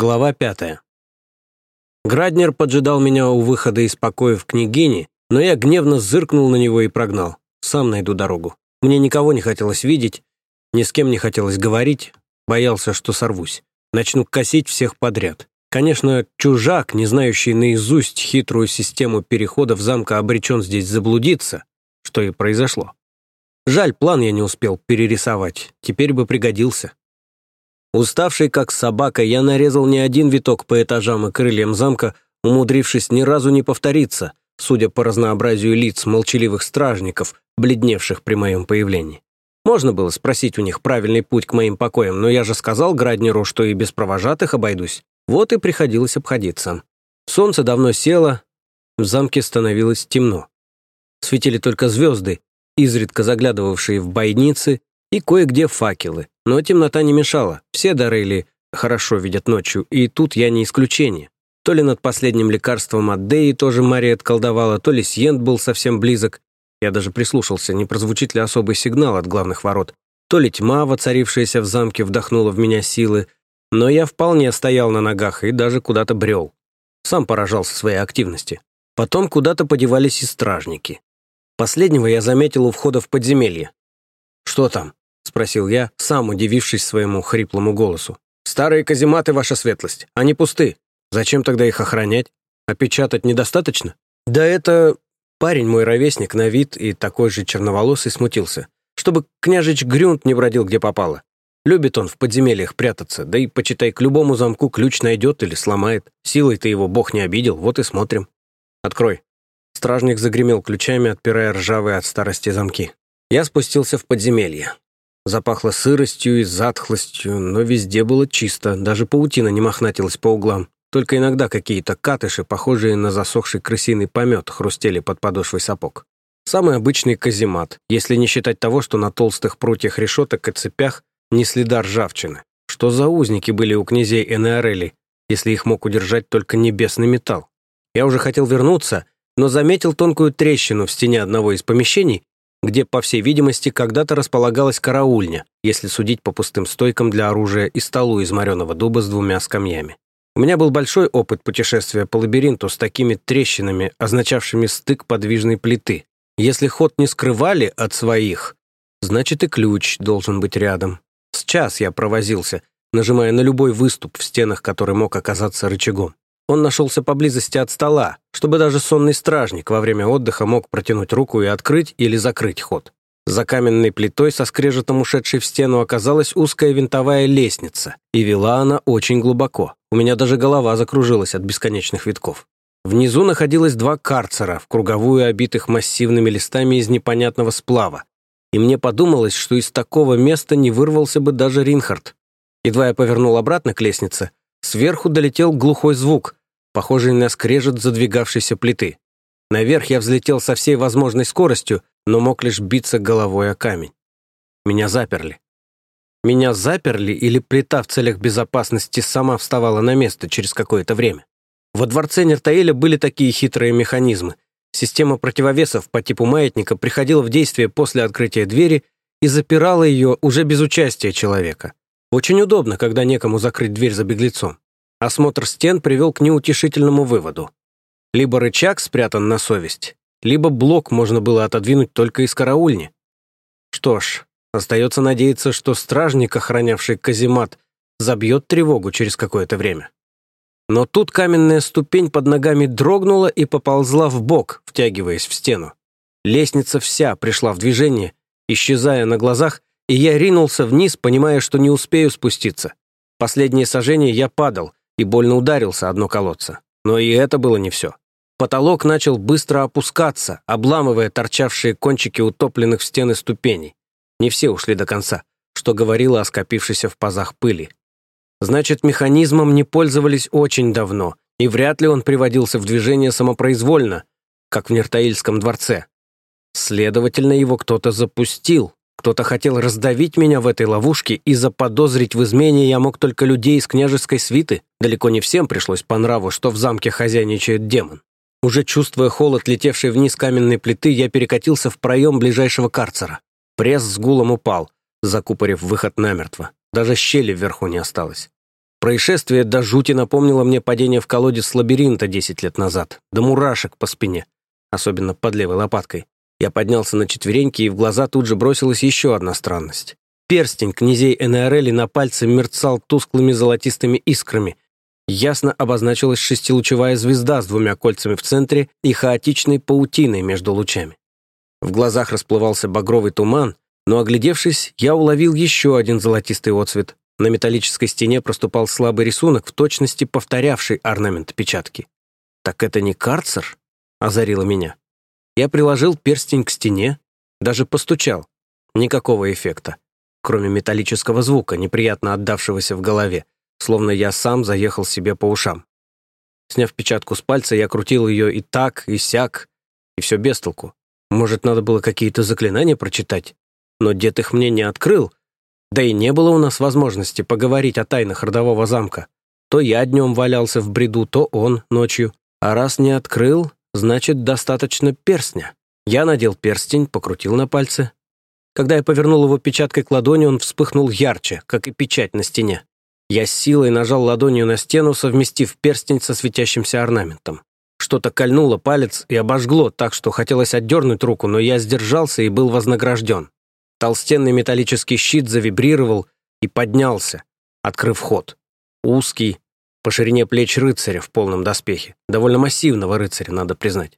Глава пятая. Граднер поджидал меня у выхода из покоев княгини, но я гневно зыркнул на него и прогнал. Сам найду дорогу. Мне никого не хотелось видеть, ни с кем не хотелось говорить, боялся, что сорвусь. Начну косить всех подряд. Конечно, чужак, не знающий наизусть хитрую систему переходов замка, обречен здесь заблудиться, что и произошло. Жаль, план я не успел перерисовать, теперь бы пригодился. Уставший как собака, я нарезал не один виток по этажам и крыльям замка, умудрившись ни разу не повториться, судя по разнообразию лиц молчаливых стражников, бледневших при моем появлении. Можно было спросить у них правильный путь к моим покоям, но я же сказал Граднеру, что и без провожатых обойдусь. Вот и приходилось обходиться. Солнце давно село, в замке становилось темно. Светили только звезды, изредка заглядывавшие в бойницы, и кое-где факелы. Но темнота не мешала, все Дарейли хорошо видят ночью, и тут я не исключение. То ли над последним лекарством от Деи тоже Мария отколдовала, то ли Сьент был совсем близок. Я даже прислушался, не прозвучит ли особый сигнал от главных ворот. То ли тьма, воцарившаяся в замке, вдохнула в меня силы. Но я вполне стоял на ногах и даже куда-то брел. Сам поражался своей активности. Потом куда-то подевались и стражники. Последнего я заметил у входа в подземелье. «Что там?» — спросил я, сам удивившись своему хриплому голосу. «Старые казематы, ваша светлость. Они пусты. Зачем тогда их охранять? Опечатать недостаточно?» «Да это...» Парень мой ровесник на вид и такой же черноволосый смутился. Чтобы княжич Грюнт не бродил где попало. Любит он в подземельях прятаться, да и, почитай, к любому замку ключ найдет или сломает. Силой-то его бог не обидел, вот и смотрим. Открой. Стражник загремел ключами, отпирая ржавые от старости замки. Я спустился в подземелье. Запахло сыростью и затхлостью, но везде было чисто, даже паутина не мохнатилась по углам. Только иногда какие-то катыши, похожие на засохший крысиный помет, хрустели под подошвой сапог. Самый обычный каземат, если не считать того, что на толстых прутьях решеток и цепях не следа ржавчины. Что за узники были у князей Энеорели, если их мог удержать только небесный металл? Я уже хотел вернуться, но заметил тонкую трещину в стене одного из помещений, где, по всей видимости, когда-то располагалась караульня, если судить по пустым стойкам для оружия и столу из мореного дуба с двумя скамьями. У меня был большой опыт путешествия по лабиринту с такими трещинами, означавшими стык подвижной плиты. Если ход не скрывали от своих, значит и ключ должен быть рядом. С час я провозился, нажимая на любой выступ в стенах, который мог оказаться рычагом. Он нашелся поблизости от стола, чтобы даже сонный стражник во время отдыха мог протянуть руку и открыть или закрыть ход. За каменной плитой со скрежетом ушедшей в стену оказалась узкая винтовая лестница, и вела она очень глубоко. У меня даже голова закружилась от бесконечных витков. Внизу находилось два карцера, в круговую обитых массивными листами из непонятного сплава. И мне подумалось, что из такого места не вырвался бы даже Ринхард. Едва я повернул обратно к лестнице, сверху долетел глухой звук, похожий на скрежет задвигавшейся плиты. Наверх я взлетел со всей возможной скоростью, но мог лишь биться головой о камень. Меня заперли. Меня заперли или плита в целях безопасности сама вставала на место через какое-то время. Во дворце Нертаэля были такие хитрые механизмы. Система противовесов по типу маятника приходила в действие после открытия двери и запирала ее уже без участия человека. Очень удобно, когда некому закрыть дверь за беглецом. Осмотр стен привел к неутешительному выводу. Либо рычаг спрятан на совесть, либо блок можно было отодвинуть только из караульни. Что ж, остается надеяться, что стражник, охранявший каземат, забьет тревогу через какое-то время. Но тут каменная ступень под ногами дрогнула и поползла в бок, втягиваясь в стену. Лестница вся пришла в движение, исчезая на глазах, и я ринулся вниз, понимая, что не успею спуститься. Последнее сожжение я падал, и больно ударился одно колодце. Но и это было не все. Потолок начал быстро опускаться, обламывая торчавшие кончики утопленных в стены ступеней. Не все ушли до конца, что говорило о скопившейся в пазах пыли. Значит, механизмом не пользовались очень давно, и вряд ли он приводился в движение самопроизвольно, как в Нертаильском дворце. Следовательно, его кто-то запустил, кто-то хотел раздавить меня в этой ловушке и заподозрить в измене я мог только людей из княжеской свиты. Далеко не всем пришлось по нраву, что в замке хозяйничает демон. Уже чувствуя холод, летевший вниз каменной плиты, я перекатился в проем ближайшего карцера. Пресс с гулом упал, закупорив выход намертво. Даже щели вверху не осталось. Происшествие до жути напомнило мне падение в колодец лабиринта 10 лет назад, до мурашек по спине, особенно под левой лопаткой. Я поднялся на четвереньки, и в глаза тут же бросилась еще одна странность. Перстень князей Энеорели на пальце мерцал тусклыми золотистыми искрами. Ясно обозначилась шестилучевая звезда с двумя кольцами в центре и хаотичной паутиной между лучами. В глазах расплывался багровый туман, но, оглядевшись, я уловил еще один золотистый отцвет. На металлической стене проступал слабый рисунок, в точности повторявший орнамент печатки. «Так это не карцер?» — озарило меня. Я приложил перстень к стене, даже постучал. Никакого эффекта, кроме металлического звука, неприятно отдавшегося в голове, словно я сам заехал себе по ушам. Сняв печатку с пальца, я крутил ее и так, и сяк, и все без толку. Может, надо было какие-то заклинания прочитать? Но дед их мне не открыл, да и не было у нас возможности поговорить о тайнах родового замка. То я днем валялся в бреду, то он ночью. А раз не открыл, значит, достаточно перстня. Я надел перстень, покрутил на пальце. Когда я повернул его печаткой к ладони, он вспыхнул ярче, как и печать на стене. Я с силой нажал ладонью на стену, совместив перстень со светящимся орнаментом. Что-то кольнуло палец и обожгло так, что хотелось отдернуть руку, но я сдержался и был вознагражден. Толстенный металлический щит завибрировал и поднялся, открыв ход. Узкий, по ширине плеч рыцаря в полном доспехе. Довольно массивного рыцаря, надо признать.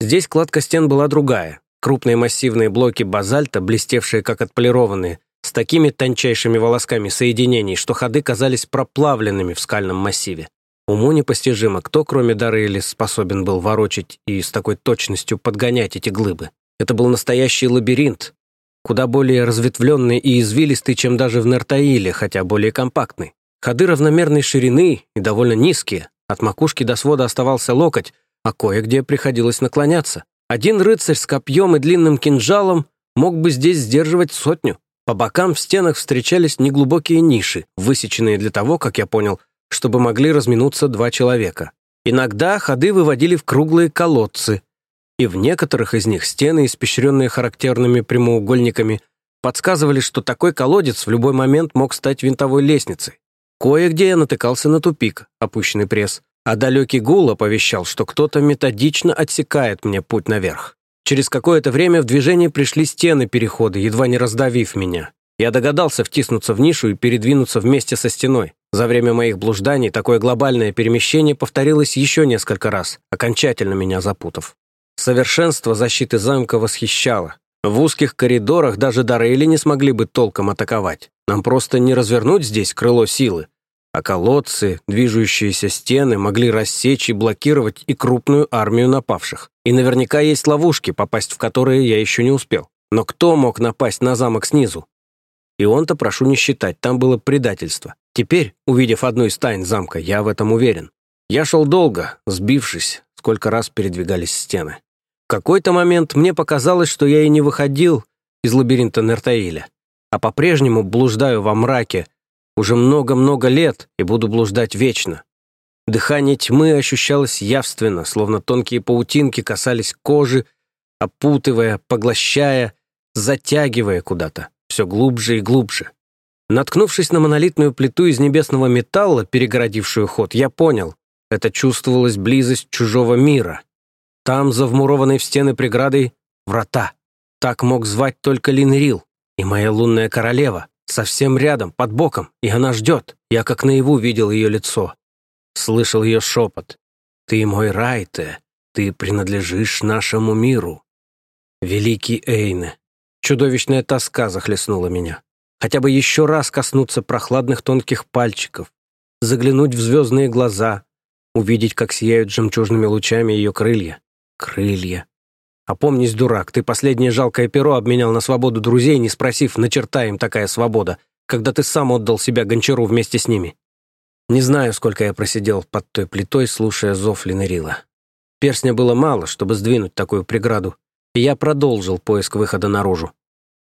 Здесь кладка стен была другая. Крупные массивные блоки базальта, блестевшие как отполированные, с такими тончайшими волосками соединений, что ходы казались проплавленными в скальном массиве. Уму непостижимо, кто, кроме Дарейли, способен был ворочать и с такой точностью подгонять эти глыбы. Это был настоящий лабиринт, куда более разветвленный и извилистый, чем даже в Нертаиле, хотя более компактный. Ходы равномерной ширины и довольно низкие. От макушки до свода оставался локоть, а кое-где приходилось наклоняться. Один рыцарь с копьем и длинным кинжалом мог бы здесь сдерживать сотню. По бокам в стенах встречались неглубокие ниши, высеченные для того, как я понял, чтобы могли разминуться два человека. Иногда ходы выводили в круглые колодцы, и в некоторых из них стены, испещренные характерными прямоугольниками, подсказывали, что такой колодец в любой момент мог стать винтовой лестницей. Кое-где я натыкался на тупик, опущенный пресс, а далекий гул оповещал, что кто-то методично отсекает мне путь наверх. Через какое-то время в движение пришли стены перехода, едва не раздавив меня. Я догадался втиснуться в нишу и передвинуться вместе со стеной. За время моих блужданий такое глобальное перемещение повторилось еще несколько раз, окончательно меня запутав. Совершенство защиты замка восхищало. В узких коридорах даже Дарейли не смогли бы толком атаковать. Нам просто не развернуть здесь крыло силы. А колодцы, движущиеся стены могли рассечь и блокировать и крупную армию напавших. И наверняка есть ловушки, попасть в которые я еще не успел. Но кто мог напасть на замок снизу? И он-то, прошу не считать, там было предательство. Теперь, увидев одну из тайн замка, я в этом уверен. Я шел долго, сбившись, сколько раз передвигались стены. В какой-то момент мне показалось, что я и не выходил из лабиринта Нертаиля, а по-прежнему блуждаю во мраке уже много-много лет и буду блуждать вечно. Дыхание тьмы ощущалось явственно, словно тонкие паутинки касались кожи, опутывая, поглощая, затягивая куда-то, все глубже и глубже. Наткнувшись на монолитную плиту из небесного металла, перегородившую ход, я понял, это чувствовалась близость чужого мира, там, за вмурованной в стены преградой, врата. Так мог звать только Линрил. И моя лунная королева. Совсем рядом, под боком, и она ждет. Я как наяву видел ее лицо. Слышал ее шепот. «Ты мой Райте, ты принадлежишь нашему миру». Великий Эйне. Чудовищная тоска захлестнула меня. Хотя бы еще раз коснуться прохладных тонких пальчиков, заглянуть в звездные глаза, увидеть, как сияют жемчужными лучами ее крылья. Крылья. Опомнись, дурак, ты последнее жалкое перо обменял на свободу друзей, не спросив, на черта им такая свобода, когда ты сам отдал себя гончару вместе с ними. Не знаю, сколько я просидел под той плитой, слушая зов Линерила. Перстня было мало, чтобы сдвинуть такую преграду, и я продолжил поиск выхода наружу.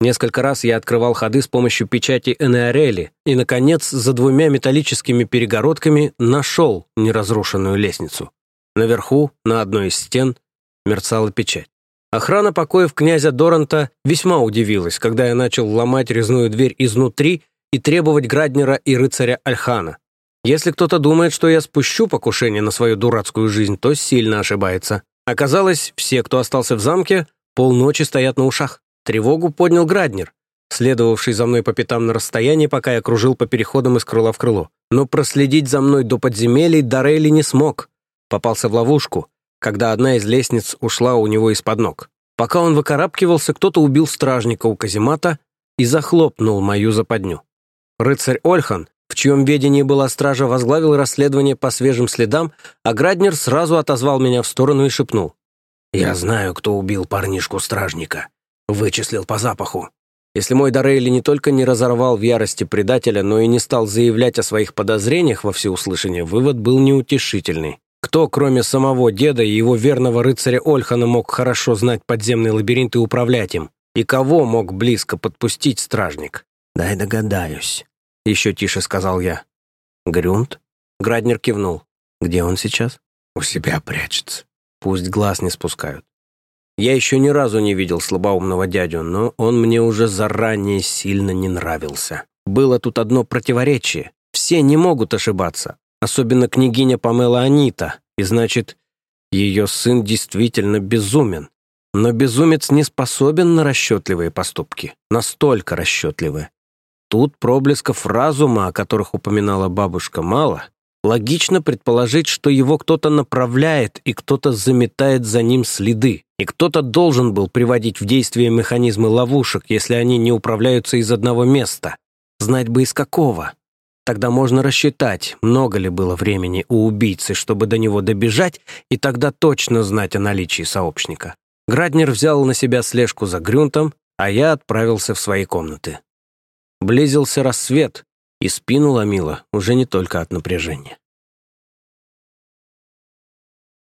Несколько раз я открывал ходы с помощью печати Энеорели и, наконец, за двумя металлическими перегородками нашел неразрушенную лестницу. Наверху, на одной из стен, мерцала печать. Охрана покоев князя Доранта весьма удивилась, когда я начал ломать резную дверь изнутри и требовать Граднера и рыцаря Альхана. Если кто-то думает, что я спущу покушение на свою дурацкую жизнь, то сильно ошибается. Оказалось, все, кто остался в замке, полночи стоят на ушах. Тревогу поднял Граднер, следовавший за мной по пятам на расстоянии, пока я кружил по переходам из крыла в крыло. Но проследить за мной до подземелий Дарейли не смог. Попался в ловушку, когда одна из лестниц ушла у него из-под ног. Пока он выкарабкивался, кто-то убил стражника у каземата и захлопнул мою западню. Рыцарь Ольхан, в чьем ведении была стража, возглавил расследование по свежим следам, а Граднер сразу отозвал меня в сторону и шепнул. «Я знаю, кто убил парнишку-стражника. Вычислил по запаху. Если мой Дорейли не только не разорвал в ярости предателя, но и не стал заявлять о своих подозрениях во всеуслышание, вывод был неутешительный. Кто, кроме самого деда и его верного рыцаря Ольхана, мог хорошо знать подземный лабиринт и управлять им? И кого мог близко подпустить стражник? «Дай догадаюсь», — еще тише сказал я. «Грюнд?» Граднер кивнул. «Где он сейчас?» «У себя прячется. Пусть глаз не спускают. Я еще ни разу не видел слабоумного дядю, но он мне уже заранее сильно не нравился. Было тут одно противоречие. Все не могут ошибаться, особенно княгиня Памела Анита, и значит, ее сын действительно безумен. Но безумец не способен на расчетливые поступки, настолько расчетливые. Тут проблесков разума, о которых упоминала бабушка, мало. Логично предположить, что его кто-то направляет и кто-то заметает за ним следы, и кто-то должен был приводить в действие механизмы ловушек, если они не управляются из одного места. Знать бы из какого. Тогда можно рассчитать, много ли было времени у убийцы, чтобы до него добежать, и тогда точно знать о наличии сообщника. Граднер взял на себя слежку за Грюнтом, а я отправился в свои комнаты. Близился рассвет, и спину ломило уже не только от напряжения.